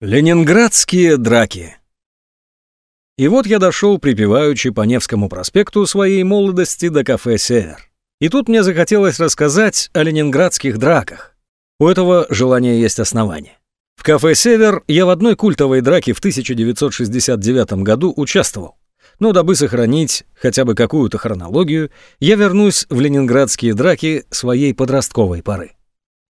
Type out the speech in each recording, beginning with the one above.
Ленинградские драки. И вот я дошел, припеваючи по Невскому проспекту своей молодости до кафе «Север». И тут мне захотелось рассказать о ленинградских драках. У этого желания есть основание. В кафе «Север» я в одной культовой драке в 1969 году участвовал. Но дабы сохранить хотя бы какую-то хронологию, я вернусь в ленинградские драки своей подростковой поры.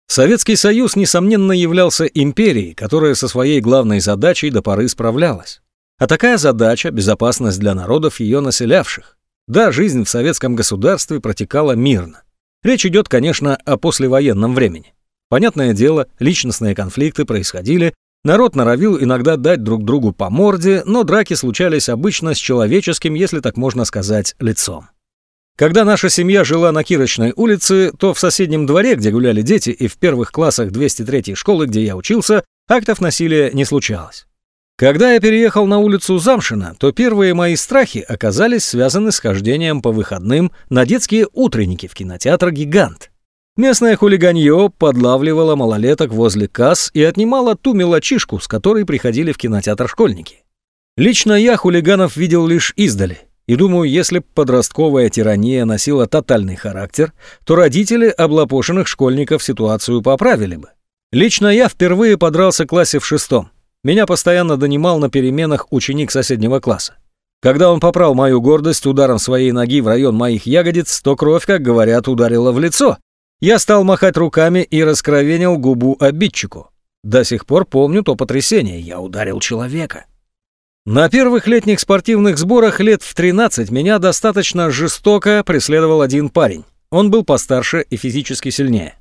Советский Союз, несомненно, являлся империей, которая со своей главной задачей до поры справлялась. А такая задача – безопасность для народов, ее населявших. Да, жизнь в советском государстве протекала мирно. Речь идет, конечно, о послевоенном времени. Понятное дело, личностные конфликты происходили, народ норовил иногда дать друг другу по морде, но драки случались обычно с человеческим, если так можно сказать, лицом. Когда наша семья жила на Кирочной улице, то в соседнем дворе, где гуляли дети, и в первых классах 203-й школы, где я учился, актов насилия не случалось. Когда я переехал на улицу Замшина, то первые мои страхи оказались связаны с хождением по выходным на детские утренники в кинотеатр «Гигант». Местное хулиганье подлавливало малолеток возле касс и отнимало ту мелочишку, с которой приходили в кинотеатр школьники. Лично я хулиганов видел лишь издали. И думаю, если подростковая тирания носила тотальный характер, то родители облапошенных школьников ситуацию поправили бы. Лично я впервые подрался в классе в шестом. Меня постоянно донимал на переменах ученик соседнего класса. Когда он попрал мою гордость ударом своей ноги в район моих ягодиц, то кровь, как говорят, ударила в лицо. Я стал махать руками и раскровенил губу обидчику. До сих пор помню то потрясение, я ударил человека. На первых летних спортивных сборах лет в 13 меня достаточно жестоко преследовал один парень. Он был постарше и физически сильнее.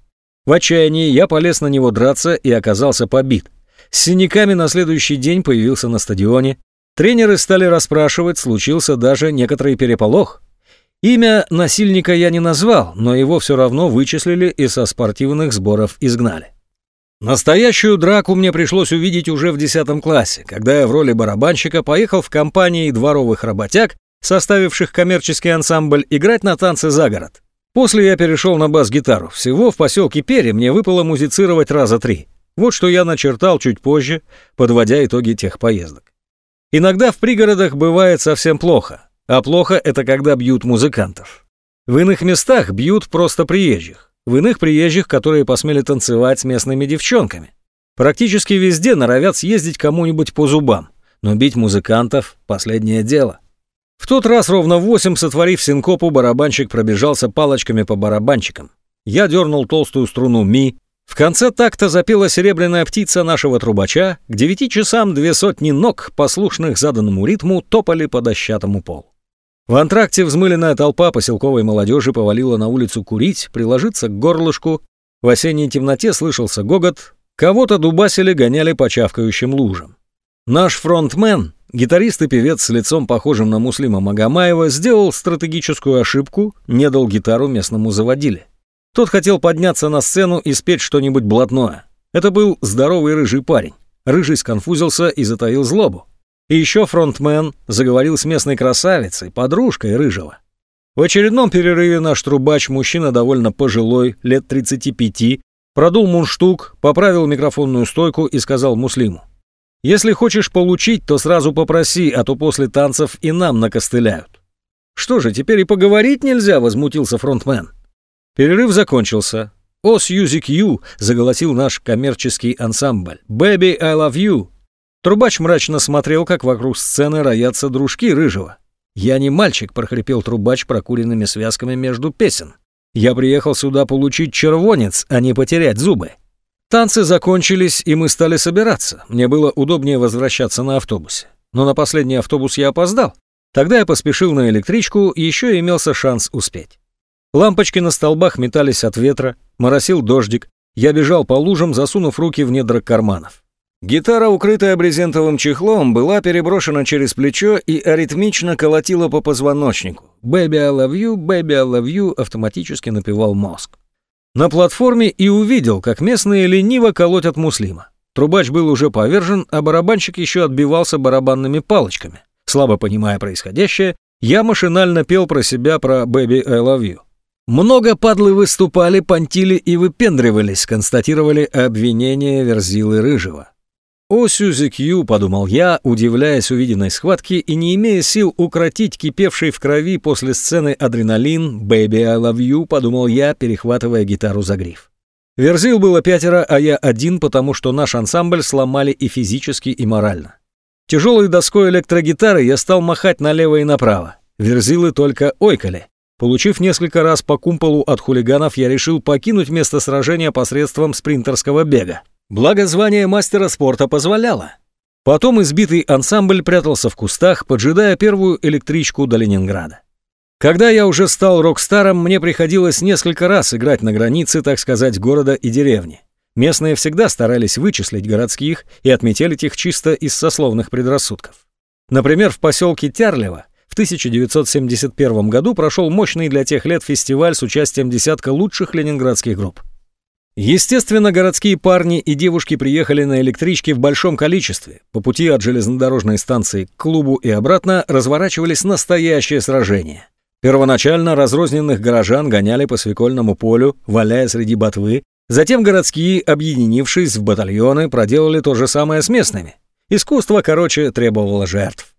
В отчаянии я полез на него драться и оказался побит. С синяками на следующий день появился на стадионе. Тренеры стали расспрашивать, случился даже некоторый переполох. Имя насильника я не назвал, но его все равно вычислили и со спортивных сборов изгнали. Настоящую драку мне пришлось увидеть уже в 10 классе, когда я в роли барабанщика поехал в компании дворовых работяг, составивших коммерческий ансамбль, играть на танцы за город. После я перешел на бас-гитару. Всего в поселке Пере мне выпало музицировать раза три. Вот что я начертал чуть позже, подводя итоги тех поездок. Иногда в пригородах бывает совсем плохо, а плохо это когда бьют музыкантов. В иных местах бьют просто приезжих в иных приезжих, которые посмели танцевать с местными девчонками. Практически везде норовят съездить кому-нибудь по зубам, но бить музыкантов – последнее дело. В тот раз ровно восемь, сотворив синкопу, барабанщик пробежался палочками по барабанчикам. Я дернул толстую струну ми. В конце такта запела серебряная птица нашего трубача, к девяти часам две сотни ног, послушных заданному ритму, топали по дощатому полу. В антракте взмыленная толпа поселковой молодежи повалила на улицу курить, приложиться к горлышку. В осенней темноте слышался гогот. Кого-то дубасили, гоняли по чавкающим лужам. Наш фронтмен, гитарист и певец с лицом похожим на Муслима Магомаева, сделал стратегическую ошибку, не дал гитару местному заводиле. Тот хотел подняться на сцену и спеть что-нибудь блатное. Это был здоровый рыжий парень. Рыжий сконфузился и затаил злобу. И еще фронтмен заговорил с местной красавицей, подружкой Рыжего. В очередном перерыве наш трубач, мужчина довольно пожилой, лет 35, продул мундштук, поправил микрофонную стойку и сказал Муслиму. «Если хочешь получить, то сразу попроси, а то после танцев и нам накостыляют». «Что же, теперь и поговорить нельзя?» — возмутился фронтмен. Перерыв закончился. «О, Сьюзик Ю!» — заголосил наш коммерческий ансамбль. «Baby, I love you!» Трубач мрачно смотрел, как вокруг сцены роятся дружки Рыжего. «Я не мальчик», — прохрипел трубач прокуренными связками между песен. «Я приехал сюда получить червонец, а не потерять зубы». Танцы закончились, и мы стали собираться. Мне было удобнее возвращаться на автобусе. Но на последний автобус я опоздал. Тогда я поспешил на электричку, и еще имелся шанс успеть. Лампочки на столбах метались от ветра, моросил дождик. Я бежал по лужам, засунув руки в недра карманов. Гитара, укрытая брезентовым чехлом, была переброшена через плечо и аритмично колотила по позвоночнику. «Baby, I love you, baby, I love you» автоматически напевал мозг. На платформе и увидел, как местные лениво колотят муслима. Трубач был уже повержен, а барабанщик еще отбивался барабанными палочками. Слабо понимая происходящее, я машинально пел про себя про «Baby, I love you». Много падлы выступали, понтили и выпендривались, констатировали обвинения Верзилы Рыжего. «О, Сюзи Кью», — подумал я, удивляясь увиденной схватке и не имея сил укротить кипевший в крови после сцены адреналин, «Baby, I love you», — подумал я, перехватывая гитару за гриф. Верзил было пятеро, а я один, потому что наш ансамбль сломали и физически, и морально. Тяжелой доской электрогитары я стал махать налево и направо. Верзилы только ойкали. Получив несколько раз по кумполу от хулиганов, я решил покинуть место сражения посредством спринтерского бега. Благо звание мастера спорта позволяло. Потом избитый ансамбль прятался в кустах, поджидая первую электричку до Ленинграда. Когда я уже стал рок-старом, мне приходилось несколько раз играть на границе, так сказать, города и деревни. Местные всегда старались вычислить городских и отметелить их чисто из сословных предрассудков. Например, в поселке Тярлево в 1971 году прошел мощный для тех лет фестиваль с участием десятка лучших ленинградских групп. Естественно, городские парни и девушки приехали на электричке в большом количестве. По пути от железнодорожной станции к клубу и обратно разворачивались настоящие сражения. Первоначально разрозненных горожан гоняли по свекольному полю, валяя среди ботвы. Затем городские, объединившись в батальоны, проделали то же самое с местными. Искусство, короче, требовало жертв.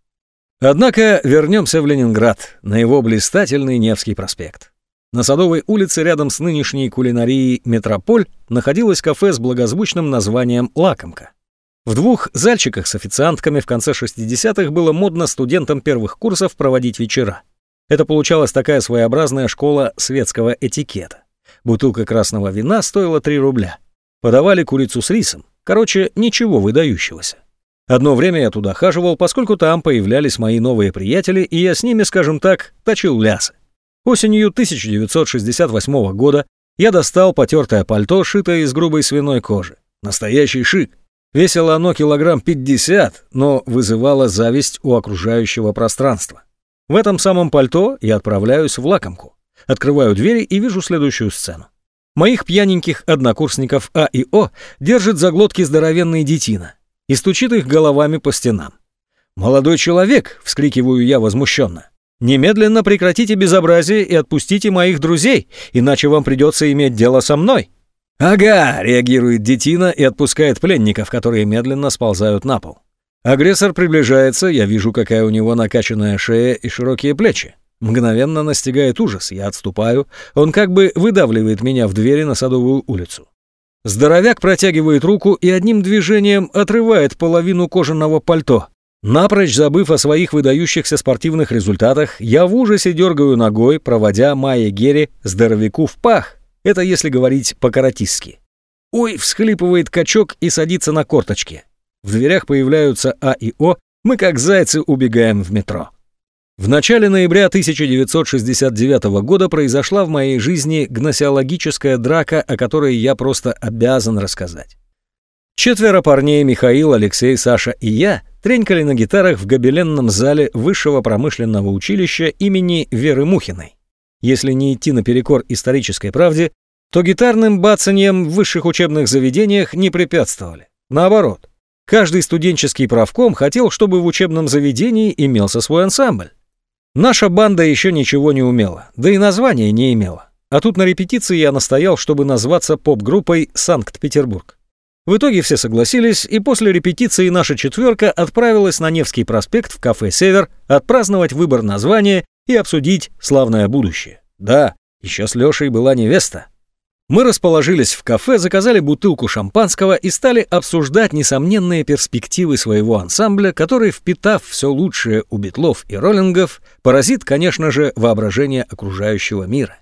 Однако вернемся в Ленинград, на его блистательный Невский проспект. На Садовой улице рядом с нынешней кулинарией «Метрополь» находилось кафе с благозвучным названием «Лакомка». В двух зальчиках с официантками в конце 60-х было модно студентам первых курсов проводить вечера. Это получалась такая своеобразная школа светского этикета. Бутылка красного вина стоила 3 рубля. Подавали курицу с рисом. Короче, ничего выдающегося. Одно время я туда хаживал, поскольку там появлялись мои новые приятели, и я с ними, скажем так, точил лясы. Осенью 1968 года я достал потертое пальто, шитое из грубой свиной кожи. Настоящий шик. Весило оно килограмм 50, но вызывало зависть у окружающего пространства. В этом самом пальто я отправляюсь в лакомку. Открываю двери и вижу следующую сцену. Моих пьяненьких однокурсников А и О держит за глотки здоровенный детина и стучит их головами по стенам. «Молодой человек!» — вскрикиваю я возмущенно. Немедленно прекратите безобразие и отпустите моих друзей, иначе вам придется иметь дело со мной». «Ага», — реагирует детина и отпускает пленников, которые медленно сползают на пол. Агрессор приближается, я вижу, какая у него накачанная шея и широкие плечи. Мгновенно настигает ужас, я отступаю, он как бы выдавливает меня в двери на Садовую улицу. Здоровяк протягивает руку и одним движением отрывает половину кожаного пальто. Напрочь забыв о своих выдающихся спортивных результатах, я в ужасе дергаю ногой, проводя Майя Герри здоровяку в пах. Это если говорить по-каратистски. «Ой!» — всхлипывает качок и садится на корточки. В дверях появляются А и О, мы как зайцы убегаем в метро. В начале ноября 1969 года произошла в моей жизни гносеологическая драка, о которой я просто обязан рассказать. Четверо парней, Михаил, Алексей, Саша и я, тренькали на гитарах в гобеленном зале Высшего промышленного училища имени Веры Мухиной. Если не идти наперекор исторической правде, то гитарным бацаньем в высших учебных заведениях не препятствовали. Наоборот, каждый студенческий правком хотел, чтобы в учебном заведении имелся свой ансамбль. Наша банда еще ничего не умела, да и названия не имела. А тут на репетиции я настоял, чтобы назваться поп-группой «Санкт-Петербург». В итоге все согласились, и после репетиции наша четверка отправилась на Невский проспект в кафе «Север» отпраздновать выбор названия и обсудить славное будущее. Да, еще с Лешей была невеста. Мы расположились в кафе, заказали бутылку шампанского и стали обсуждать несомненные перспективы своего ансамбля, который, впитав все лучшее у битлов и роллингов, поразит, конечно же, воображение окружающего мира.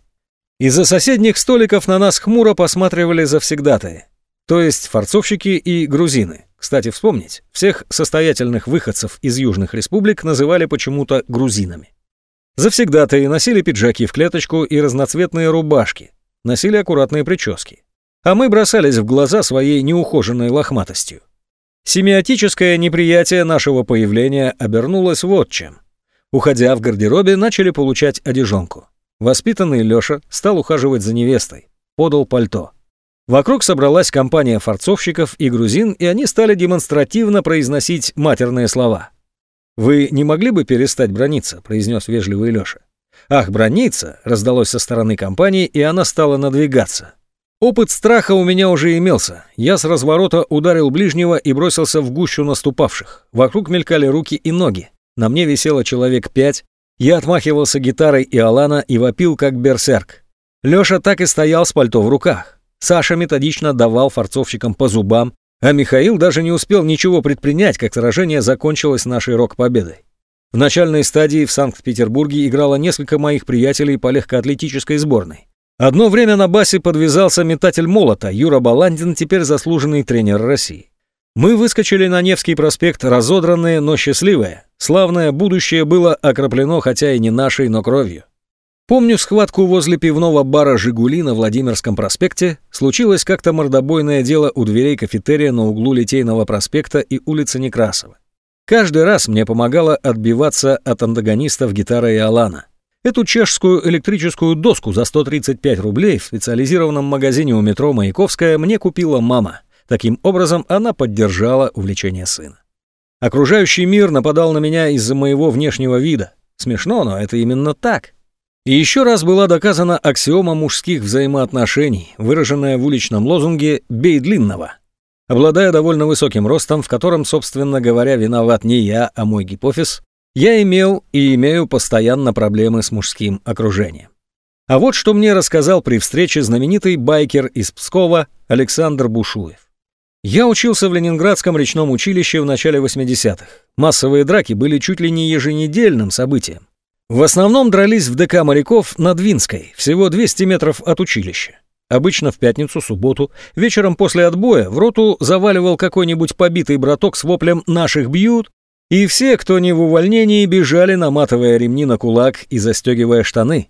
Из-за соседних столиков на нас хмуро посматривали завсегдатые то есть форцовщики и грузины. Кстати, вспомнить, всех состоятельных выходцев из южных республик называли почему-то грузинами. Завсегдатые носили пиджаки в клеточку и разноцветные рубашки, носили аккуратные прически. А мы бросались в глаза своей неухоженной лохматостью. Семиотическое неприятие нашего появления обернулось вот чем. Уходя в гардеробе, начали получать одежонку. Воспитанный Лёша стал ухаживать за невестой, подал пальто. Вокруг собралась компания форцовщиков и грузин, и они стали демонстративно произносить матерные слова. «Вы не могли бы перестать брониться?» — произнес вежливый Лёша. «Ах, брониться!» — раздалось со стороны компании, и она стала надвигаться. Опыт страха у меня уже имелся. Я с разворота ударил ближнего и бросился в гущу наступавших. Вокруг мелькали руки и ноги. На мне висело человек пять. Я отмахивался гитарой и Алана и вопил, как берсерк. Лёша так и стоял с пальто в руках. Саша методично давал форцовщикам по зубам, а Михаил даже не успел ничего предпринять, как сражение закончилось нашей рок-победой. В начальной стадии в Санкт-Петербурге играло несколько моих приятелей по легкоатлетической сборной. Одно время на басе подвязался метатель молота Юра Баландин, теперь заслуженный тренер России. Мы выскочили на Невский проспект разодранные, но счастливые. Славное будущее было окроплено, хотя и не нашей, но кровью. Помню схватку возле пивного бара «Жигули» на Владимирском проспекте. Случилось как-то мордобойное дело у дверей кафетерия на углу Литейного проспекта и улицы Некрасова. Каждый раз мне помогало отбиваться от антагонистов гитара и Алана. Эту чешскую электрическую доску за 135 рублей в специализированном магазине у метро Маяковская мне купила мама. Таким образом, она поддержала увлечение сына. Окружающий мир нападал на меня из-за моего внешнего вида. Смешно, но это именно так. И еще раз была доказана аксиома мужских взаимоотношений, выраженная в уличном лозунге «бей длинного». Обладая довольно высоким ростом, в котором, собственно говоря, виноват не я, а мой гипофиз, я имел и имею постоянно проблемы с мужским окружением. А вот что мне рассказал при встрече знаменитый байкер из Пскова Александр Бушуев. Я учился в Ленинградском речном училище в начале 80-х. Массовые драки были чуть ли не еженедельным событием. В основном дрались в ДК моряков на Двинской, всего 200 метров от училища. Обычно в пятницу, субботу, вечером после отбоя в роту заваливал какой-нибудь побитый браток с воплем «наших бьют», и все, кто не в увольнении, бежали, наматывая ремни на кулак и застегивая штаны.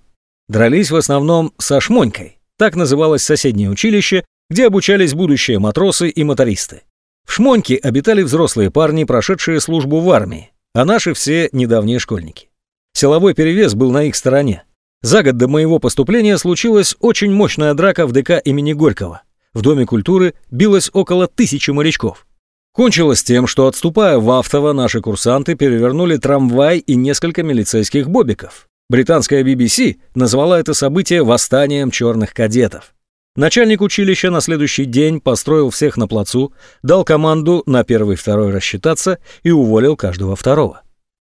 Дрались в основном со шмонькой. Так называлось соседнее училище, где обучались будущие матросы и мотористы. В шмоньке обитали взрослые парни, прошедшие службу в армии, а наши все недавние школьники. Силовой перевес был на их стороне. За год до моего поступления случилась очень мощная драка в ДК имени Горького. В Доме культуры билось около тысячи морячков. Кончилось тем, что, отступая в Автово, наши курсанты перевернули трамвай и несколько милицейских бобиков. Британская BBC назвала это событие «восстанием черных кадетов». Начальник училища на следующий день построил всех на плацу, дал команду на первый-второй рассчитаться и уволил каждого второго.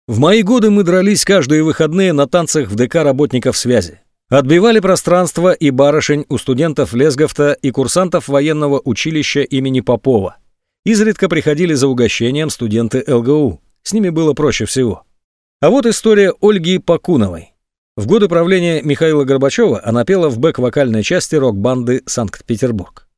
В мои годы мы дрались каждые выходные на танцах в ДК работников связи. Отбивали пространство и барышень у студентов Лесговта и курсантов военного училища имени Попова. Изредка приходили за угощением студенты ЛГУ. С ними было проще всего. А вот история Ольги Пакуновой. В годы правления Михаила Горбачева она пела в бэк-вокальной части рок-банды «Санкт-Петербург».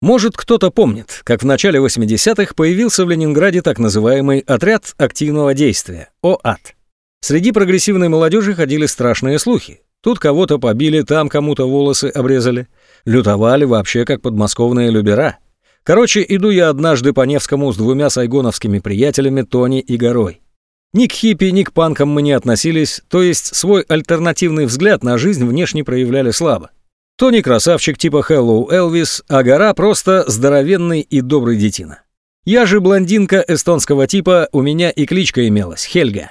Может, кто-то помнит, как в начале 80-х появился в Ленинграде так называемый «Отряд активного действия» – ОАТ. Среди прогрессивной молодежи ходили страшные слухи. Тут кого-то побили, там кому-то волосы обрезали. Лютовали вообще как подмосковные любера – Короче, иду я однажды по Невскому с двумя сайгоновскими приятелями Тони и Горой. Ни к хиппи, ни к панкам мы не относились, то есть свой альтернативный взгляд на жизнь внешне проявляли слабо. Тони красавчик типа Hello Элвис, а Гора просто здоровенный и добрый детина. Я же блондинка эстонского типа, у меня и кличка имелась, Хельга.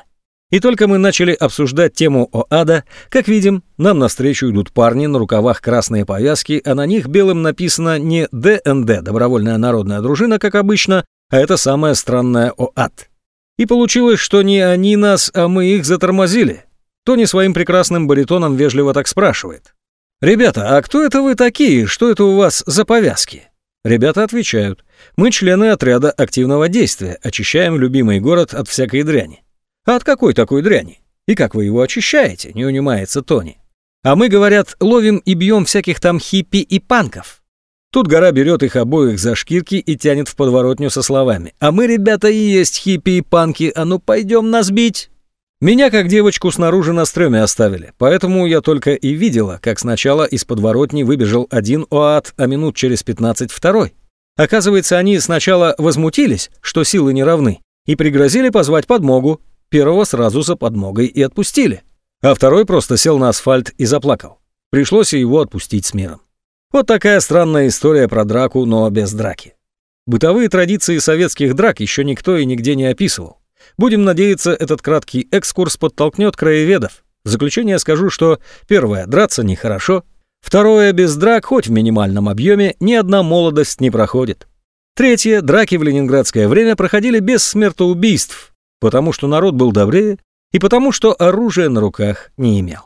И только мы начали обсуждать тему ОАДа, как видим, нам навстречу идут парни, на рукавах красные повязки, а на них белым написано не ДНД, Добровольная народная дружина, как обычно, а это самое странное ОАД. И получилось, что не они нас, а мы их затормозили. Тони своим прекрасным баритоном вежливо так спрашивает. «Ребята, а кто это вы такие? Что это у вас за повязки?» Ребята отвечают. «Мы члены отряда активного действия, очищаем любимый город от всякой дряни». А от какой такой дряни? И как вы его очищаете, не унимается Тони. А мы, говорят, ловим и бьем всяких там хиппи и панков. Тут гора берет их обоих за шкирки и тянет в подворотню со словами. «А мы, ребята, и есть хиппи и панки, а ну пойдем нас бить!» Меня, как девочку, снаружи на стреме оставили, поэтому я только и видела, как сначала из подворотни выбежал один ОАД, а минут через пятнадцать второй. Оказывается, они сначала возмутились, что силы не равны, и пригрозили позвать подмогу, Первого сразу за подмогой и отпустили, а второй просто сел на асфальт и заплакал. Пришлось его отпустить с миром. Вот такая странная история про драку, но без драки. Бытовые традиции советских драк еще никто и нигде не описывал. Будем надеяться, этот краткий экскурс подтолкнет краеведов. В заключение скажу, что первое, драться нехорошо. Второе, без драк, хоть в минимальном объеме, ни одна молодость не проходит. Третье, драки в ленинградское время проходили без смертоубийств, потому что народ был добрее и потому что оружия на руках не имел.